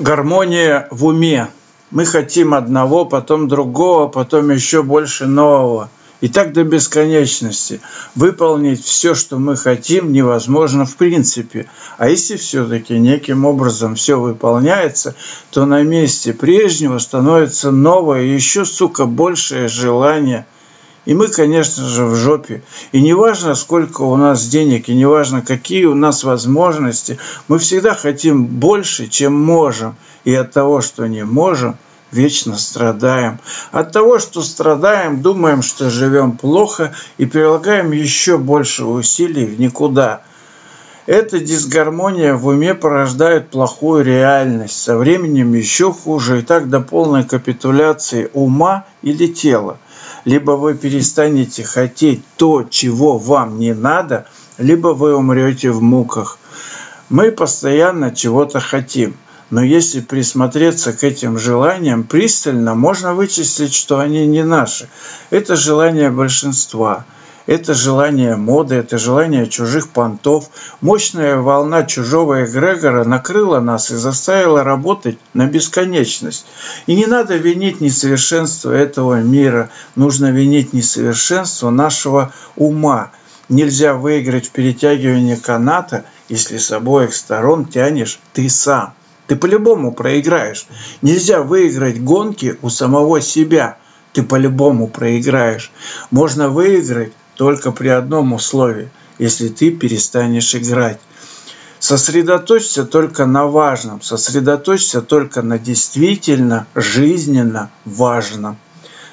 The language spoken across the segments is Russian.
гармония в уме. Мы хотим одного, потом другого, потом еще больше нового. И так до бесконечности. Выполнить все, что мы хотим, невозможно в принципе. А если все-таки неким образом все выполняется, то на месте прежнего становится новое, еще, сука, большее желание – и мы, конечно же, в жопе. И не важно, сколько у нас денег, и не важно, какие у нас возможности, мы всегда хотим больше, чем можем. И от того, что не можем, вечно страдаем. От того, что страдаем, думаем, что живем плохо и прилагаем еще больше усилий в никуда. Эта дисгармония в уме порождает плохую реальность, со временем еще хуже, и так до полной капитуляции ума или тела – либо вы перестанете хотеть то, чего вам не надо, либо вы умрете в муках. Мы постоянно чего-то хотим. Но если присмотреться к этим желаниям пристально, можно вычислить, что они не наши. Это желание большинства – это желание моды, это желание чужих понтов. Мощная волна чужого эгрегора накрыла нас и заставила работать на бесконечность. И не надо винить несовершенство этого мира, нужно винить несовершенство нашего ума. Нельзя выиграть в перетягивании каната, если с обоих сторон тянешь ты сам. Ты по-любому проиграешь. Нельзя выиграть гонки у самого себя. Ты по-любому проиграешь. Можно выиграть только при одном условии, если ты перестанешь играть. Сосредоточься только на важном, сосредоточься только на действительно жизненно важном.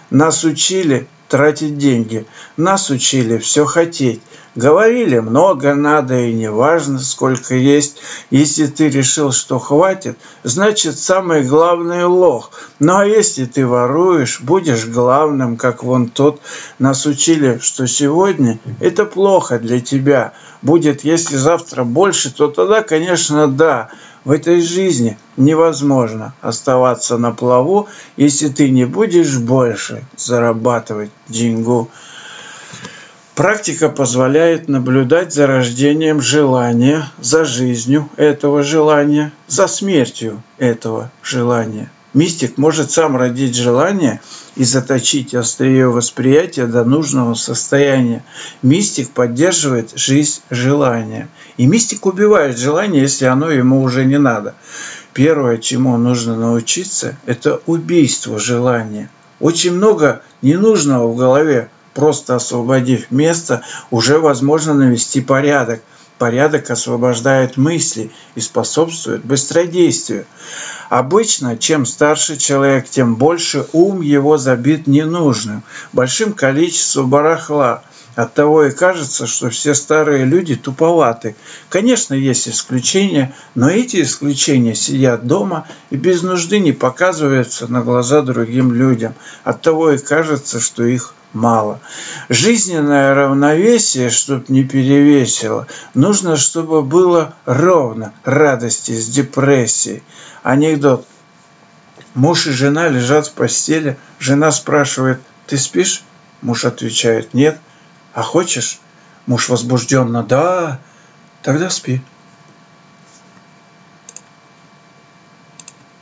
Нас учили тратить деньги, нас учили все хотеть, Говорили, много надо и не важно, сколько есть. Если ты решил, что хватит, значит, самый главный лох. Ну а если ты воруешь, будешь главным, как вон тот. Нас учили, что сегодня это плохо для тебя. Будет, если завтра больше, то тогда, конечно, да. В этой жизни невозможно оставаться на плаву, если ты не будешь больше зарабатывать деньгу. Практика позволяет наблюдать за рождением желания, за жизнью этого желания, за смертью этого желания. Мистик может сам родить желание и заточить острие восприятия до нужного состояния. Мистик поддерживает жизнь желания. И мистик убивает желание, если оно ему уже не надо. Первое, чему нужно научиться, это убийство желания. Очень много ненужного в голове просто освободив место, уже возможно навести порядок. Порядок освобождает мысли и способствует быстродействию. Обычно, чем старше человек, тем больше ум его забит ненужным, большим количеством барахла. Оттого и кажется, что все старые люди туповаты. Конечно, есть исключения, но эти исключения сидят дома и без нужды не показываются на глаза другим людям. Оттого и кажется, что их мало. Жизненное равновесие, чтобы не перевесило, нужно, чтобы было ровно радости с депрессией. Анекдот. Муж и жена лежат в постели. Жена спрашивает, ты спишь? Муж отвечает, нет. А хочешь? Муж возбужденно, да. Тогда спи.